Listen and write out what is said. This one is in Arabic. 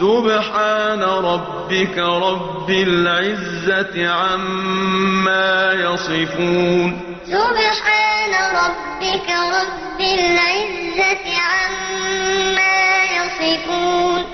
سُبْحَانَ رَبِّكَ رَبِّ الْعِزَّةِ عَمَّا يَصِفُونَ سُبْحَانَ رَبِّكَ رَبِّ الْعِزَّةِ